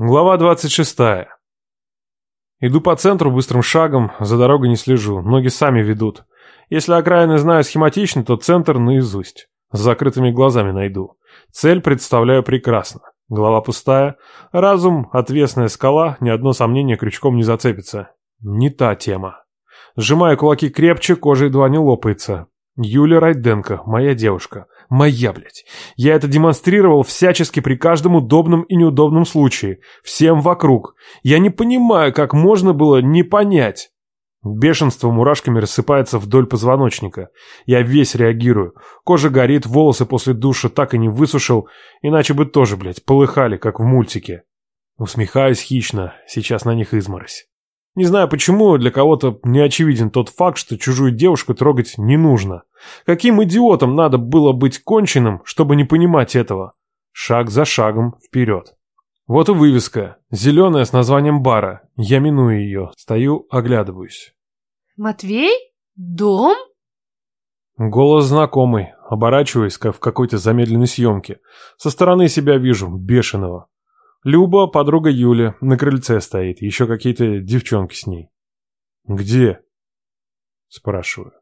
Глава 26. Иду по центру быстрым шагом, за дорогой не слежу, ноги сами ведут. Если окраины знаю схематично, то центр наизусть. С закрытыми глазами найду. Цель представляю прекрасно. Голова пустая, разум — отвесная скала, ни одно сомнение крючком не зацепится. Не та тема. Сжимаю кулаки крепче, кожа едва не лопается. Юля Райденко, моя девушка. Моя, блядь. Я это демонстрировал всячески при каждом удобном и неудобном случае. Всем вокруг. Я не понимаю, как можно было не понять. Бешенство мурашками рассыпается вдоль позвоночника. Я весь реагирую. Кожа горит, волосы после душа так и не высушил, иначе бы тоже, блядь, полыхали, как в мультике. Усмехаюсь хищно, сейчас на них изморозь. Не знаю почему, для кого-то не очевиден тот факт, что чужую девушку трогать не нужно. Каким идиотом надо было быть конченным, чтобы не понимать этого? Шаг за шагом вперед. Вот и вывеска, зеленая с названием бара. Я миную ее, стою, оглядываюсь. Матвей? Дом? Голос знакомый, оборачиваясь, как в какой-то замедленной съемке. Со стороны себя вижу, бешеного. Люба, подруга Юли, на крыльце стоит, еще какие-то девчонки с ней. «Где?» – спрашиваю.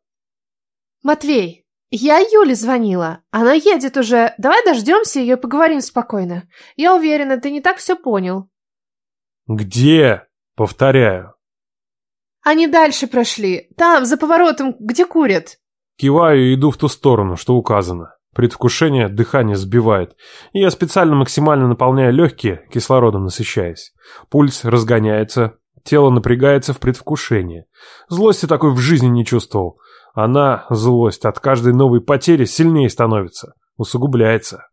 Матвей, я Юле звонила. Она едет уже. Давай дождемся ее и поговорим спокойно. Я уверена, ты не так все понял. «Где?» – повторяю. Они дальше прошли. Там, за поворотом, где курят. Киваю и иду в ту сторону, что указано. Предвкушение дыхание сбивает, и я специально максимально наполняю легкие, кислородом насыщаясь. Пульс разгоняется, тело напрягается в предвкушении. Злости такой в жизни не чувствовал. Она, злость, от каждой новой потери сильнее становится, усугубляется.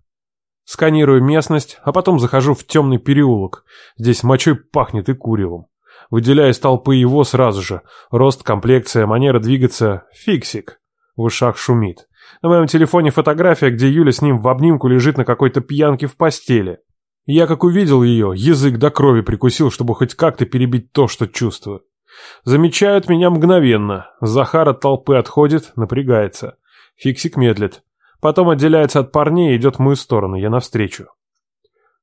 Сканирую местность, а потом захожу в темный переулок. Здесь мочой пахнет и куревом. Выделяю из толпы его сразу же. Рост, комплекция, манера двигаться — фиксик. В ушах шумит. На моем телефоне фотография, где Юля с ним в обнимку лежит на какой-то пьянке в постели. Я, как увидел ее, язык до крови прикусил, чтобы хоть как-то перебить то, что чувствую. Замечают меня мгновенно. Захар от толпы отходит, напрягается. Фиксик медлит. Потом отделяется от парней и идет в мою сторону, я навстречу.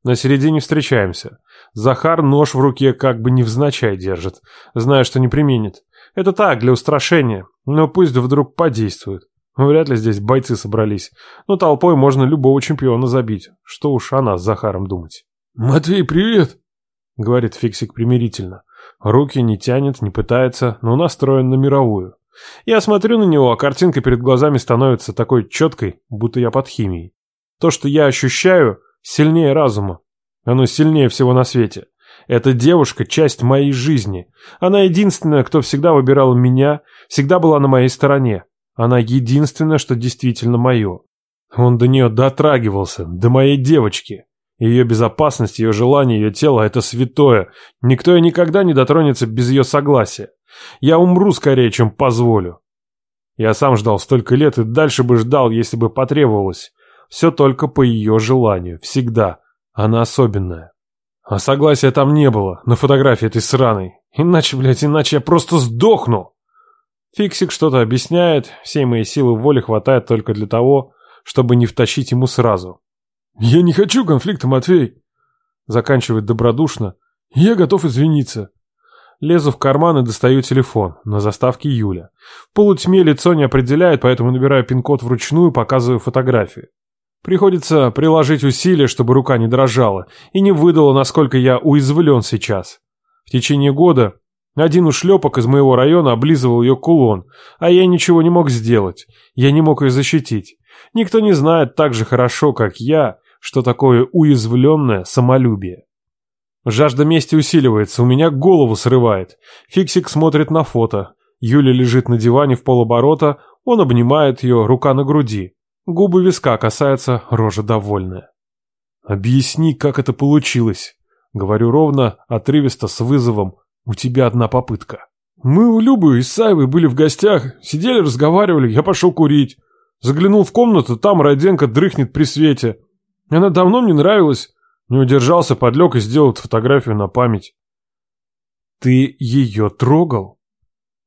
На середине встречаемся. Захар нож в руке как бы невзначай держит, зная, что не применит. Это так, для устрашения, но пусть вдруг подействует. Вряд ли здесь бойцы собрались. Но толпой можно любого чемпиона забить. Что уж о нас с Захаром думать. «Матвей, привет!» — говорит Фиксик примирительно. Руки не тянет, не пытается, но настроен на мировую. Я смотрю на него, а картинка перед глазами становится такой четкой, будто я под химией. То, что я ощущаю, сильнее разума. Оно сильнее всего на свете. Эта девушка — часть моей жизни. Она единственная, кто всегда выбирал меня, всегда была на моей стороне. Она единственное, что действительно мое. Он до нее дотрагивался, до моей девочки. Ее безопасность, ее желание, ее тело — это святое. Никто и никогда не дотронется без ее согласия. Я умру скорее, чем позволю. Я сам ждал столько лет и дальше бы ждал, если бы потребовалось. Все только по ее желанию. Всегда. Она особенная. А согласия там не было, на фотографии этой сраной. Иначе, блядь, иначе я просто сдохну. Фиксик что-то объясняет, всей моей силы воли хватает только для того, чтобы не втащить ему сразу. «Я не хочу конфликта, Матвей!» Заканчивает добродушно. «Я готов извиниться». Лезу в карман и достаю телефон. На заставке Юля. В полутьме лицо не определяет, поэтому набираю пин-код вручную, показываю фотографии. Приходится приложить усилия, чтобы рука не дрожала и не выдала, насколько я уязвлен сейчас. В течение года один ушлепок из моего района облизывал ее кулон, а я ничего не мог сделать. Я не мог ее защитить. Никто не знает так же хорошо, как я, что такое уязвленное самолюбие. Жажда мести усиливается, у меня голову срывает. Фиксик смотрит на фото. Юля лежит на диване в полоборота, он обнимает ее, рука на груди. Губы виска касаются, рожа довольная. «Объясни, как это получилось», — говорю ровно, отрывисто, с вызовом, у тебя одна попытка. Мы у Любы и Саевой были в гостях, сидели, разговаривали, я пошел курить. Заглянул в комнату, там Роденко дрыхнет при свете. Она давно мне нравилась. Не удержался, подлег и сделал фотографию на память. Ты ее трогал?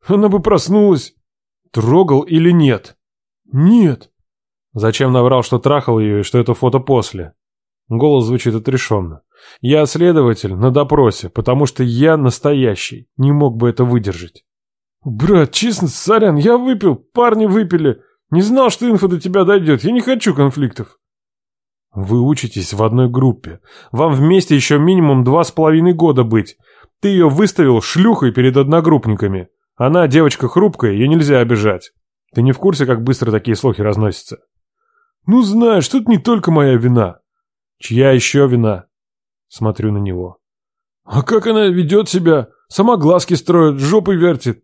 Она бы проснулась. Трогал или нет? Нет. Зачем наврал, что трахал ее и что это фото после? Голос звучит отрешенно. Я следователь на допросе, потому что я настоящий. Не мог бы это выдержать. Брат, честно, сорян, я выпил, парни выпили. Не знал, что инфа до тебя дойдет. Я не хочу конфликтов. Вы учитесь в одной группе. Вам вместе еще минимум два с половиной года быть. Ты ее выставил шлюхой перед одногруппниками. Она девочка хрупкая, ее нельзя обижать. Ты не в курсе, как быстро такие слухи разносятся? Ну, знаешь, тут не только моя вина. Чья еще вина? Смотрю на него. А как она ведет себя? Сама глазки строит, жопой вертит.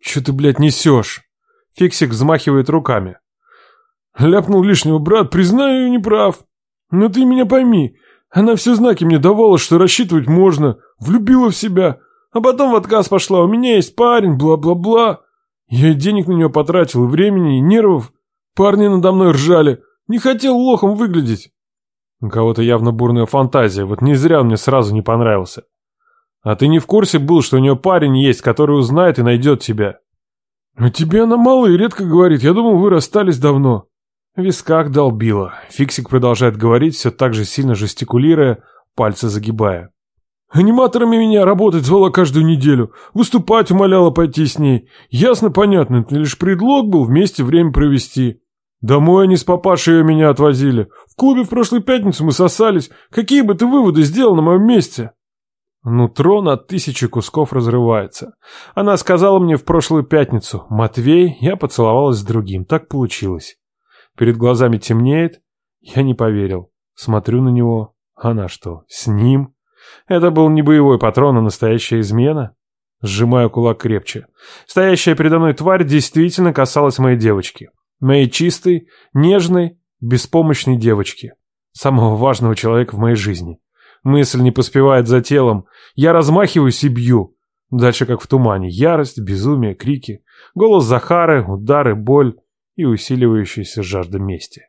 Че ты, блядь, несешь? Фиксик взмахивает руками. Ляпнул лишнего, брат, признаю, не прав. Но ты меня пойми, она все знаки мне давала, что рассчитывать можно, влюбила в себя, а потом в отказ пошла, у меня есть парень, бла-бла-бла. Я денег на нее потратил, времени, и нервов. Парни надо мной ржали, не хотел лохом выглядеть. У кого-то явно бурная фантазия, вот не зря он мне сразу не понравился. А ты не в курсе был, что у нее парень есть, который узнает и найдет тебя? А тебе она мало и редко говорит, я думал, вы расстались давно. В висках долбило. Фиксик продолжает говорить, все так же сильно жестикулируя, пальцы загибая. Аниматорами меня работать звала каждую неделю. Выступать умоляла пойти с ней. Ясно, понятно, это лишь предлог был вместе время провести. Домой они с папашей ее меня отвозили. В клубе в прошлую пятницу мы сосались. Какие бы ты выводы сделал на моем месте? Нутро на тысячи кусков разрывается. Она сказала мне в прошлую пятницу. Матвей, я поцеловалась с другим. Так получилось. Перед глазами темнеет. Я не поверил. Смотрю на него. Она что, с ним? Это был не боевой патрон, а настоящая измена? Сжимаю кулак крепче. Стоящая передо мной тварь действительно касалась моей девочки. Моей чистой, нежной, беспомощной девочки. Самого важного человека в моей жизни. Мысль не поспевает за телом. Я размахиваюсь и бью. Дальше как в тумане. Ярость, безумие, крики. Голос Захары, удары, боль и усиливающаяся жажда мести.